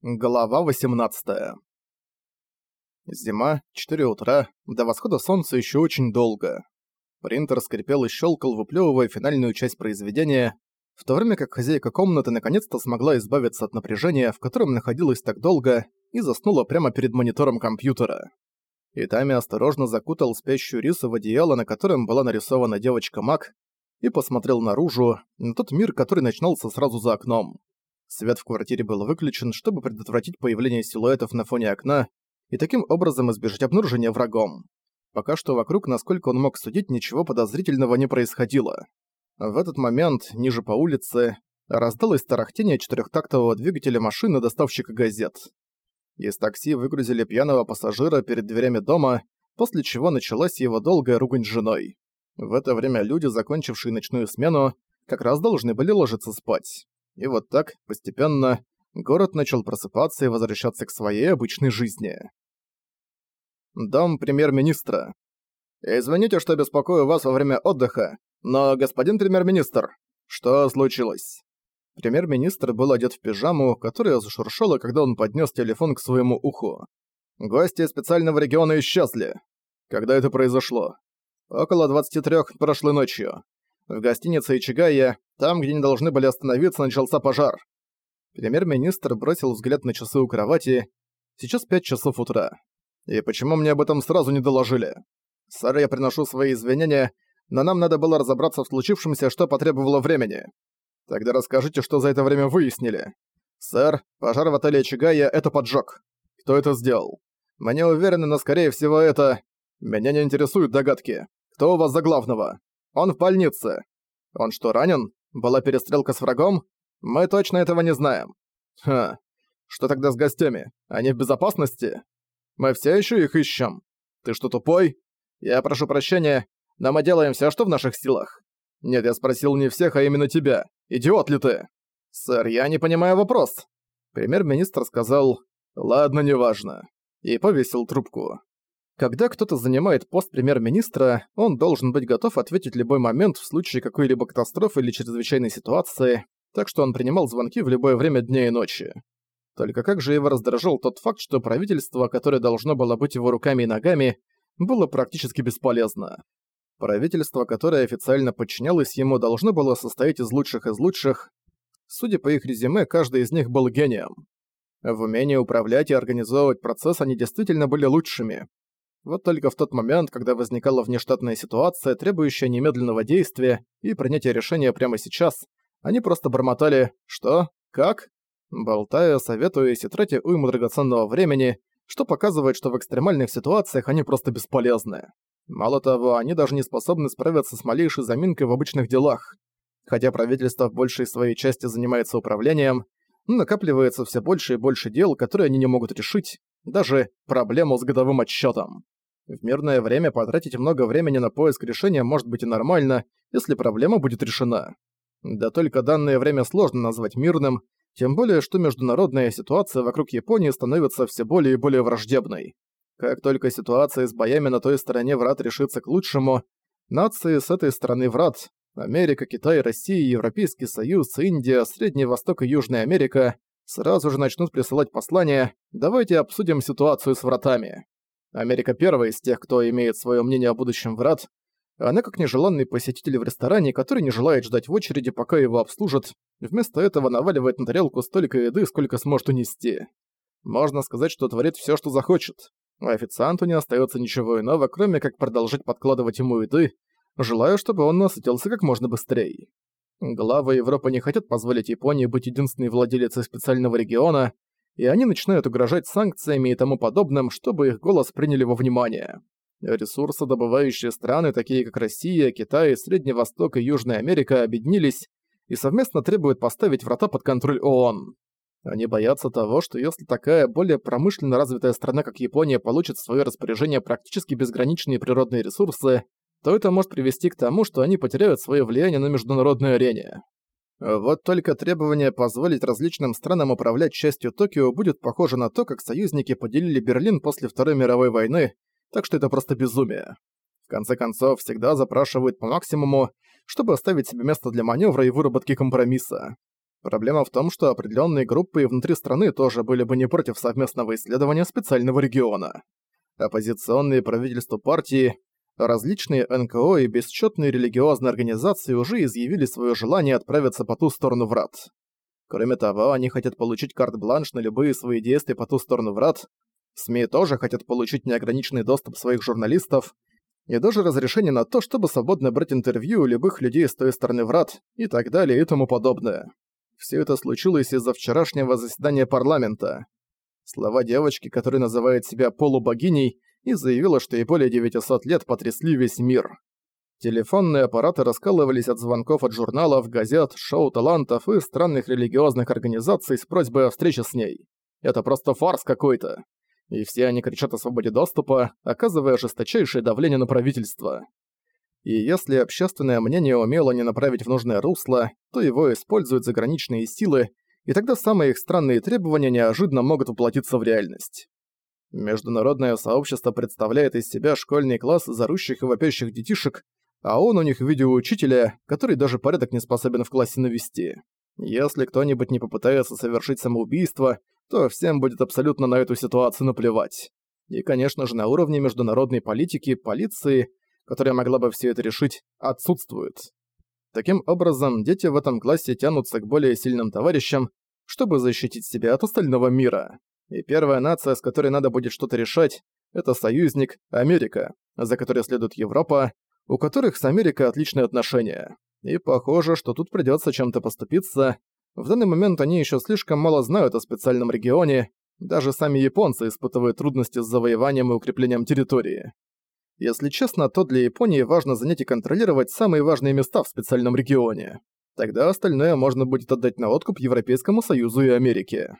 Глава 18 Зима, 4 утра, до восхода солнца еще очень долго. Принтер скрипел и щелкал, выплевывая финальную часть произведения, в то время как хозяйка комнаты наконец-то смогла избавиться от напряжения, в котором находилась так долго, и заснула прямо перед монитором компьютера. Итами осторожно закутал спящую рису в одеяло, на котором была нарисована девочка Мак, и посмотрел наружу, на тот мир, который начинался сразу за окном. Свет в квартире был выключен, чтобы предотвратить появление силуэтов на фоне окна и таким образом избежать обнаружения врагом. Пока что вокруг, насколько он мог судить, ничего подозрительного не происходило. В этот момент, ниже по улице, раздалось тарахтение четырехтактового двигателя машины доставщика газет. Из такси выгрузили пьяного пассажира перед дверями дома, после чего началась его долгая ругань с женой. В это время люди, закончившие ночную смену, как раз должны были ложиться спать. И вот так, постепенно, город начал просыпаться и возвращаться к своей обычной жизни. Дом премьер-министра. «Извините, что беспокою вас во время отдыха, но, господин премьер-министр, что случилось?» Премьер-министр был одет в пижаму, которая зашуршала, когда он поднес телефон к своему уху. «Гости специального региона исчезли. Когда это произошло?» «Около 23 прошлой ночью. В гостинице Ичигая, там, где не должны были остановиться, начался пожар. Премьер-министр бросил взгляд на часы у кровати. Сейчас пять часов утра. И почему мне об этом сразу не доложили? Сэр, я приношу свои извинения, но нам надо было разобраться в случившемся, что потребовало времени. Тогда расскажите, что за это время выяснили. Сэр, пожар в отеле Чигая — это поджог. Кто это сделал? Мы не уверены, но скорее всего это... Меня не интересуют догадки. Кто у вас за главного? Он в больнице. Он что, ранен? Была перестрелка с врагом? Мы точно этого не знаем. Ха. Что тогда с гостями? Они в безопасности? Мы все еще их ищем. Ты что, тупой? Я прошу прощения, но мы делаем все, что в наших силах. Нет, я спросил не всех, а именно тебя. Идиот ли ты? Сэр, я не понимаю вопрос. Премьер-министр сказал «Ладно, неважно» и повесил трубку. Когда кто-то занимает пост премьер-министра, он должен быть готов ответить любой момент в случае какой-либо катастрофы или чрезвычайной ситуации, так что он принимал звонки в любое время дня и ночи. Только как же его раздражал тот факт, что правительство, которое должно было быть его руками и ногами, было практически бесполезно. Правительство, которое официально подчинялось ему, должно было состоять из лучших из лучших. Судя по их резюме, каждый из них был гением. В умении управлять и организовывать процесс они действительно были лучшими. Вот только в тот момент, когда возникала внештатная ситуация, требующая немедленного действия и принятия решения прямо сейчас, они просто бормотали «Что? Как?», болтая, советуясь и тратя уйму драгоценного времени, что показывает, что в экстремальных ситуациях они просто бесполезны. Мало того, они даже не способны справиться с малейшей заминкой в обычных делах. Хотя правительство в большей своей части занимается управлением, накапливается все больше и больше дел, которые они не могут решить, даже проблему с годовым отчетом. В мирное время потратить много времени на поиск решения может быть и нормально, если проблема будет решена. Да только данное время сложно назвать мирным, тем более что международная ситуация вокруг Японии становится все более и более враждебной. Как только ситуация с боями на той стороне врат решится к лучшему, нации с этой стороны врат Америка, Китай, Россия, Европейский Союз, Индия, Средний Восток и Южная Америка сразу же начнут присылать послания «давайте обсудим ситуацию с вратами». Америка первая из тех, кто имеет свое мнение о будущем врат. Она как нежеланный посетитель в ресторане, который не желает ждать в очереди, пока его обслужат, вместо этого наваливает на тарелку столько еды, сколько сможет унести. Можно сказать, что творит все, что захочет. А официанту не остается ничего иного, кроме как продолжать подкладывать ему еды, желая, чтобы он насытился как можно быстрее. Главы Европы не хотят позволить Японии быть единственной владелицей специального региона, и они начинают угрожать санкциями и тому подобным, чтобы их голос приняли во внимание. Ресурсодобывающие страны, такие как Россия, Китай, Средний Восток и Южная Америка, объединились и совместно требуют поставить врата под контроль ООН. Они боятся того, что если такая более промышленно развитая страна, как Япония, получит в своё распоряжение практически безграничные природные ресурсы, то это может привести к тому, что они потеряют свое влияние на международной арене. Вот только требование позволить различным странам управлять частью Токио будет похоже на то, как союзники поделили Берлин после Второй мировой войны, так что это просто безумие. В конце концов, всегда запрашивают по максимуму, чтобы оставить себе место для маневра и выработки компромисса. Проблема в том, что определенные группы внутри страны тоже были бы не против совместного исследования специального региона. Оппозиционные правительству партии, различные НКО и бесчетные религиозные организации уже изъявили свое желание отправиться по ту сторону врат. Кроме того, они хотят получить карт-бланш на любые свои действия по ту сторону врат. СМИ тоже хотят получить неограниченный доступ своих журналистов и даже разрешение на то, чтобы свободно брать интервью у любых людей с той стороны врат и так далее и тому подобное. Все это случилось из-за вчерашнего заседания парламента. Слова девочки, которая называет себя полубогиней, и заявила, что ей более 900 лет потрясли весь мир. Телефонные аппараты раскалывались от звонков от журналов, газет, шоу талантов и странных религиозных организаций с просьбой о встрече с ней. Это просто фарс какой-то. И все они кричат о свободе доступа, оказывая жесточайшее давление на правительство. И если общественное мнение умело не направить в нужное русло, то его используют заграничные силы, и тогда самые их странные требования неожиданно могут воплотиться в реальность. Международное сообщество представляет из себя школьный класс зарущих и вопящих детишек, а он у них в виде учителя, который даже порядок не способен в классе навести. Если кто-нибудь не попытается совершить самоубийство, то всем будет абсолютно на эту ситуацию наплевать. И, конечно же, на уровне международной политики, полиции, которая могла бы все это решить, отсутствует. Таким образом, дети в этом классе тянутся к более сильным товарищам, чтобы защитить себя от остального мира. И первая нация, с которой надо будет что-то решать, это союзник Америка, за которой следует Европа, у которых с Америкой отличные отношения. И похоже, что тут придется чем-то поступиться. В данный момент они еще слишком мало знают о специальном регионе, даже сами японцы испытывают трудности с завоеванием и укреплением территории. Если честно, то для Японии важно занять и контролировать самые важные места в специальном регионе. Тогда остальное можно будет отдать на откуп Европейскому Союзу и Америке.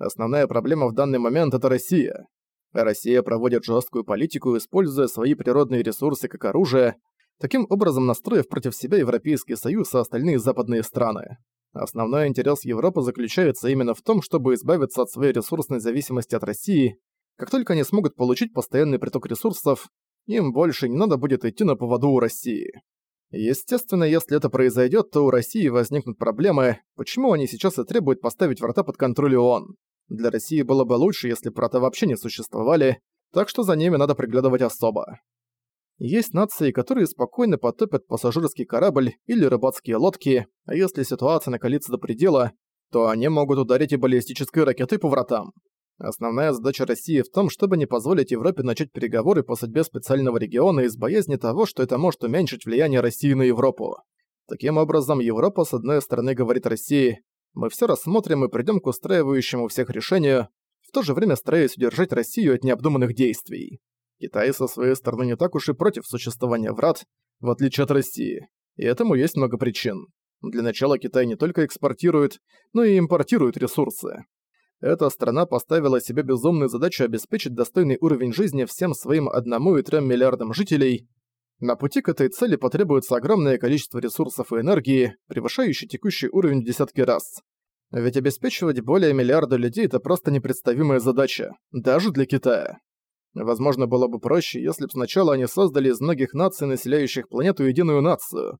Основная проблема в данный момент – это Россия. Россия проводит жесткую политику, используя свои природные ресурсы как оружие, таким образом настроив против себя Европейский Союз и остальные западные страны. Основной интерес Европы заключается именно в том, чтобы избавиться от своей ресурсной зависимости от России. Как только они смогут получить постоянный приток ресурсов, им больше не надо будет идти на поводу у России. Естественно, если это произойдет, то у России возникнут проблемы, почему они сейчас и требуют поставить врата под контроль ООН. Для России было бы лучше, если врата вообще не существовали, так что за ними надо приглядывать особо. Есть нации, которые спокойно потопят пассажирский корабль или рыбацкие лодки, а если ситуация накалится до предела, то они могут ударить и баллистической ракетой по вратам. Основная задача России в том, чтобы не позволить Европе начать переговоры по судьбе специального региона из боязни того, что это может уменьшить влияние России на Европу. Таким образом, Европа с одной стороны говорит России мы все рассмотрим и придем к устраивающему всех решению, в то же время стараясь удержать Россию от необдуманных действий. Китай со своей стороны не так уж и против существования врат, в отличие от России. И этому есть много причин. Для начала Китай не только экспортирует, но и импортирует ресурсы. Эта страна поставила себе безумную задачу обеспечить достойный уровень жизни всем своим 1,3 миллиардам жителей, на пути к этой цели потребуется огромное количество ресурсов и энергии, превышающий текущий уровень в десятки раз. Ведь обеспечивать более миллиарда людей – это просто непредставимая задача, даже для Китая. Возможно, было бы проще, если бы сначала они создали из многих наций, населяющих планету, единую нацию.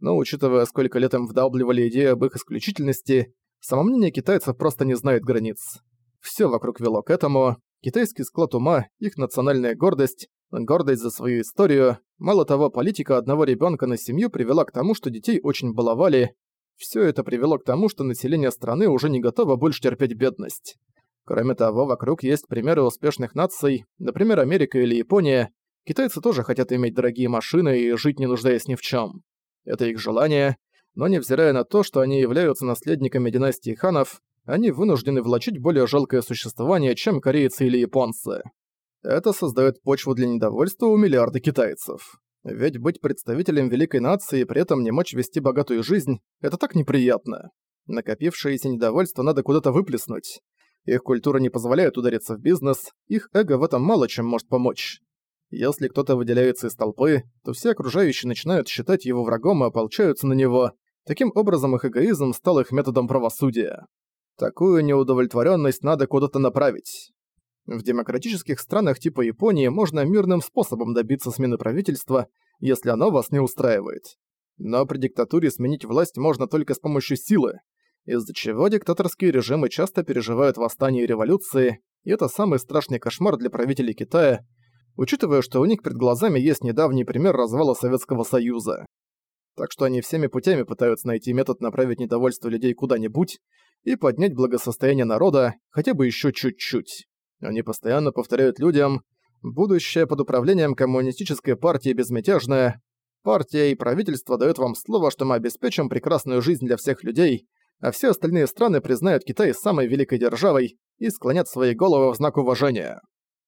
Но учитывая, сколько лет им вдалбливали идею об их исключительности, самомнение китайцев просто не знает границ. Все вокруг вело к этому. Китайский склад ума, их национальная гордость, гордость за свою историю. Мало того, политика одного ребенка на семью привела к тому, что детей очень баловали. Все это привело к тому, что население страны уже не готово больше терпеть бедность. Кроме того, вокруг есть примеры успешных наций, например, Америка или Япония. Китайцы тоже хотят иметь дорогие машины и жить не нуждаясь ни в чем. Это их желание, но невзирая на то, что они являются наследниками династии ханов, они вынуждены влачить более жалкое существование, чем корейцы или японцы. Это создает почву для недовольства у миллиарда китайцев. Ведь быть представителем великой нации и при этом не мочь вести богатую жизнь – это так неприятно. Накопившееся недовольство надо куда-то выплеснуть. Их культура не позволяет удариться в бизнес, их эго в этом мало чем может помочь. Если кто-то выделяется из толпы, то все окружающие начинают считать его врагом и ополчаются на него. Таким образом, их эгоизм стал их методом правосудия. Такую неудовлетворенность надо куда-то направить. В демократических странах типа Японии можно мирным способом добиться смены правительства, если оно вас не устраивает. Но при диктатуре сменить власть можно только с помощью силы. из-за чего диктаторские режимы часто переживают восстания и революции, и это самый страшный кошмар для правителей Китая, учитывая, что у них перед глазами есть недавний пример развала Советского Союза. Так что они всеми путями пытаются найти метод направить недовольство людей куда-нибудь и поднять благосостояние народа хотя бы еще чуть-чуть. Они постоянно повторяют людям «Будущее под управлением коммунистической партии безмятежное. Партия и правительство дают вам слово, что мы обеспечим прекрасную жизнь для всех людей, а все остальные страны признают Китай самой великой державой и склонят свои головы в знак уважения.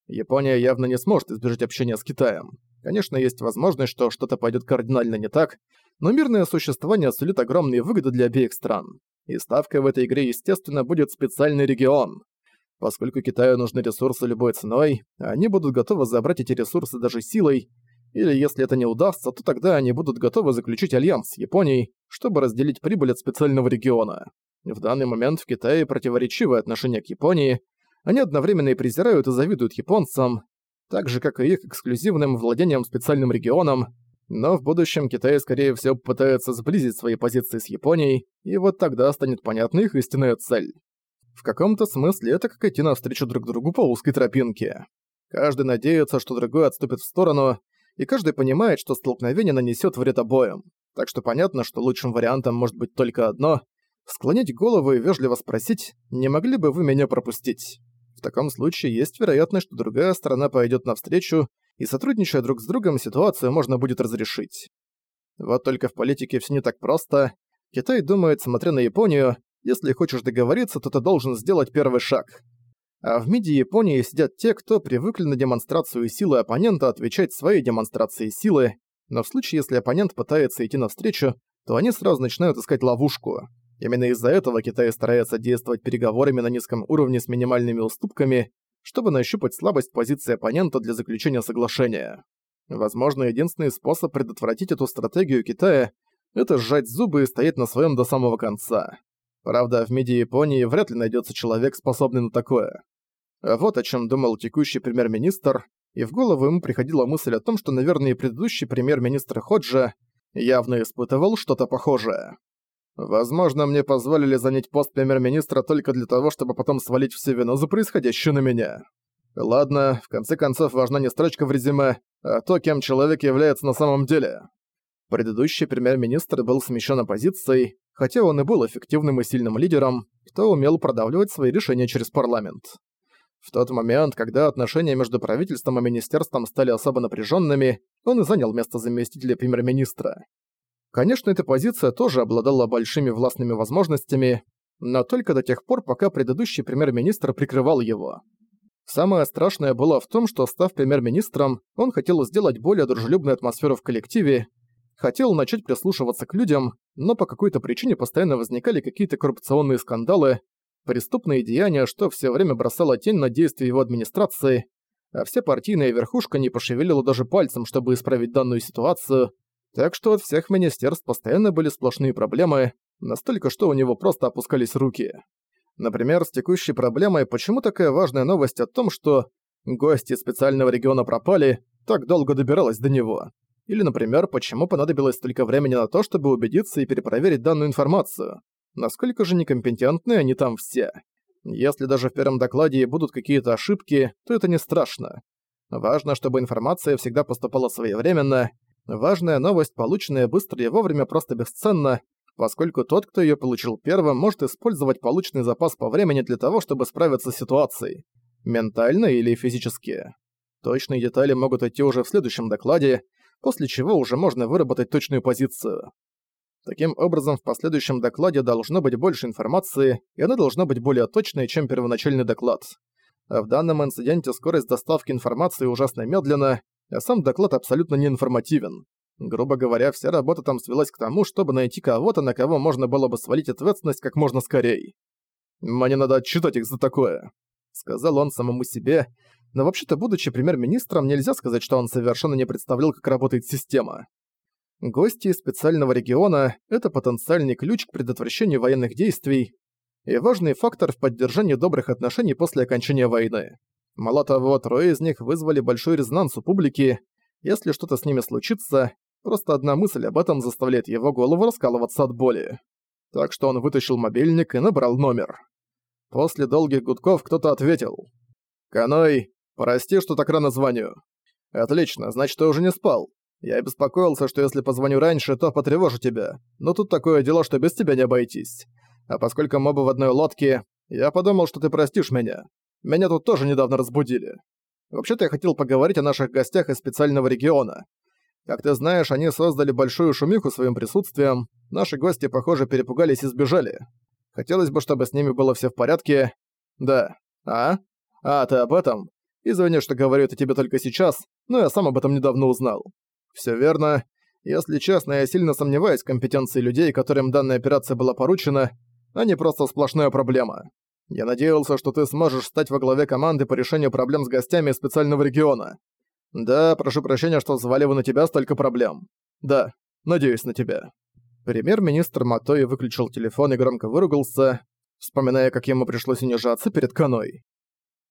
Япония явно не сможет избежать общения с Китаем. Конечно, есть возможность, что что-то пойдет кардинально не так, но мирное существование сулит огромные выгоды для обеих стран. И ставкой в этой игре, естественно, будет специальный регион. Поскольку Китаю нужны ресурсы любой ценой, они будут готовы забрать эти ресурсы даже силой, или если это не удастся, то тогда они будут готовы заключить альянс с Японией, чтобы разделить прибыль от специального региона. В данный момент в Китае противоречивое отношение к Японии, они одновременно и презирают и завидуют японцам, так же, как и их эксклюзивным владением специальным регионом, но в будущем Китай, скорее всего, попытается сблизить свои позиции с Японией, и вот тогда станет понятна их истинная цель. В каком-то смысле это как идти навстречу друг другу по узкой тропинке. Каждый надеется, что другой отступит в сторону, и каждый понимает, что столкновение нанесет вред обоим. Так что понятно, что лучшим вариантом может быть только одно — склонить голову и вежливо спросить, не могли бы вы меня пропустить. В таком случае есть вероятность, что другая сторона пойдет навстречу, и сотрудничая друг с другом, ситуацию можно будет разрешить. Вот только в политике все не так просто. Китай думает, смотря на Японию, если хочешь договориться, то ты должен сделать первый шаг. А в МИДе Японии сидят те, кто привыкли на демонстрацию силы оппонента отвечать своей демонстрацией силы, но в случае, если оппонент пытается идти навстречу, то они сразу начинают искать ловушку. Именно из-за этого Китай старается действовать переговорами на низком уровне с минимальными уступками, чтобы нащупать слабость позиции оппонента для заключения соглашения. Возможно, единственный способ предотвратить эту стратегию Китая – это сжать зубы и стоять на своем до самого конца. Правда, в МИДе Японии вряд ли найдется человек, способный на такое. Вот о чем думал текущий премьер-министр, и в голову ему приходила мысль о том, что, наверное, предыдущий премьер-министр Ходжа явно испытывал что-то похожее. Возможно, мне позволили занять пост премьер-министра только для того, чтобы потом свалить всю вину за происходящее на меня. Ладно, в конце концов, важна не строчка в резюме, а то, кем человек является на самом деле. Предыдущий премьер-министр был смещен оппозицией, хотя он и был эффективным и сильным лидером, кто умел продавливать свои решения через парламент. В тот момент, когда отношения между правительством и министерством стали особо напряженными, он и занял место заместителя премьер-министра. Конечно, эта позиция тоже обладала большими властными возможностями, но только до тех пор, пока предыдущий премьер-министр прикрывал его. Самое страшное было в том, что, став премьер-министром, он хотел сделать более дружелюбную атмосферу в коллективе, хотел начать прислушиваться к людям, но по какой-то причине постоянно возникали какие-то коррупционные скандалы, преступные деяния, что все время бросало тень на действия его администрации, а вся партийная верхушка не пошевелила даже пальцем, чтобы исправить данную ситуацию, так что от всех министерств постоянно были сплошные проблемы, настолько, что у него просто опускались руки. Например, с текущей проблемой, почему такая важная новость о том, что гости специального региона пропали, так долго добиралась до него. Или, например, почему понадобилось столько времени на то, чтобы убедиться и перепроверить данную информацию. Насколько же некомпетентны они там все? Если даже в первом докладе будут какие-то ошибки, то это не страшно. Важно, чтобы информация всегда поступала своевременно. Важная новость, полученная быстро и вовремя, просто бесценна, поскольку тот, кто ее получил первым, может использовать полученный запас по времени для того, чтобы справиться с ситуацией. Ментально или физически. Точные детали могут идти уже в следующем докладе, после чего уже можно выработать точную позицию. Таким образом, в последующем докладе должно быть больше информации, и она должна быть более точной, чем первоначальный доклад. А в данном инциденте скорость доставки информации ужасно медленна, а сам доклад абсолютно не информативен. Грубо говоря, вся работа там свелась к тому, чтобы найти кого-то, на кого можно было бы свалить ответственность как можно скорее. «Мне надо отчитать их за такое», — сказал он самому себе, но вообще-то, будучи премьер-министром, нельзя сказать, что он совершенно не представлял, как работает система. Гости из специального региона – это потенциальный ключ к предотвращению военных действий и важный фактор в поддержании добрых отношений после окончания войны. Мало того, трое из них вызвали большой резонанс у публики. Если что-то с ними случится, просто одна мысль об этом заставляет его голову раскалываться от боли. так что он вытащил мобильник и набрал номер. После долгих гудков кто-то ответил. «Каной, прости, что так рано звоню». «Отлично, значит, ты уже не спал. Я беспокоился, что если позвоню раньше, то потревожу тебя. Но тут такое дело, что без тебя не обойтись. А поскольку мобы в одной лодке, я подумал, что ты простишь меня. Меня тут тоже недавно разбудили. Вообще-то я хотел поговорить о наших гостях из специального региона. Как ты знаешь, они создали большую шумиху своим присутствием. Наши гости, похоже, перепугались и сбежали. Хотелось бы, чтобы с ними было все в порядке. Да. А? А, ты об этом? Извини, что говорю это тебе только сейчас, но я сам об этом недавно узнал. Все верно. Если честно, я сильно сомневаюсь в компетенции людей, которым данная операция была поручена, а не просто сплошная проблема. Я надеялся, что ты сможешь стать во главе команды по решению проблем с гостями из специального региона. Да, прошу прощения, что взваливаю на тебя столько проблем. Да, надеюсь на тебя. Премьер-министр Матои выключил телефон и громко выругался, вспоминая, как ему пришлось унижаться перед Каной.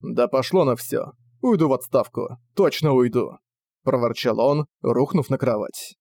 «Да пошло на всё. Уйду в отставку. Точно уйду», — проворчал он, рухнув на кровать.